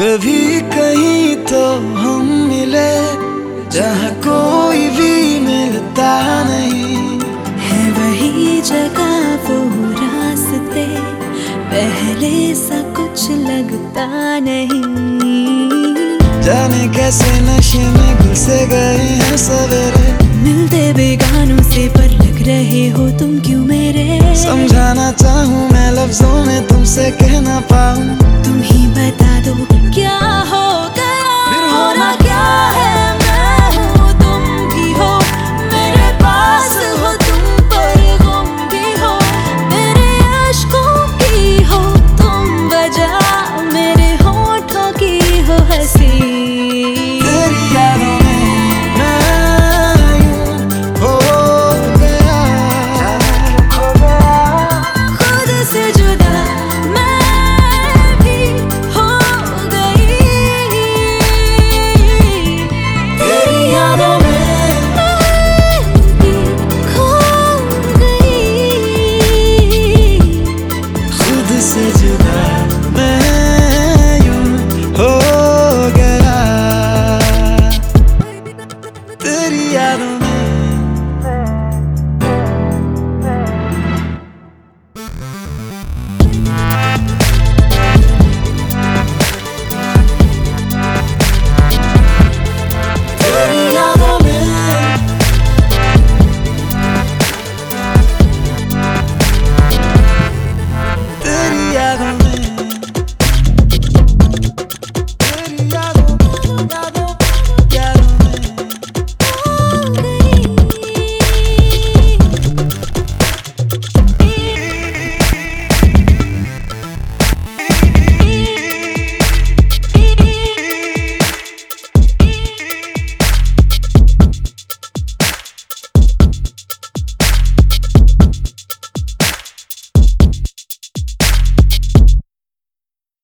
कभी कहीं तो हम मिले जहाँ कोई भी मिलता नहीं। है वही जगह वो रास्ते। पहले सा कुछ लगता नहीं। जाने कैसे नशे में घुसे गए हैं सवेरे। मिलते बेगानों से पर लग रहे हो तुम क्यों मेरे? समझाना चाहूँ लफ्जों में तुमसे कह ना पाऊँ। तुम ही बता दो क्या हो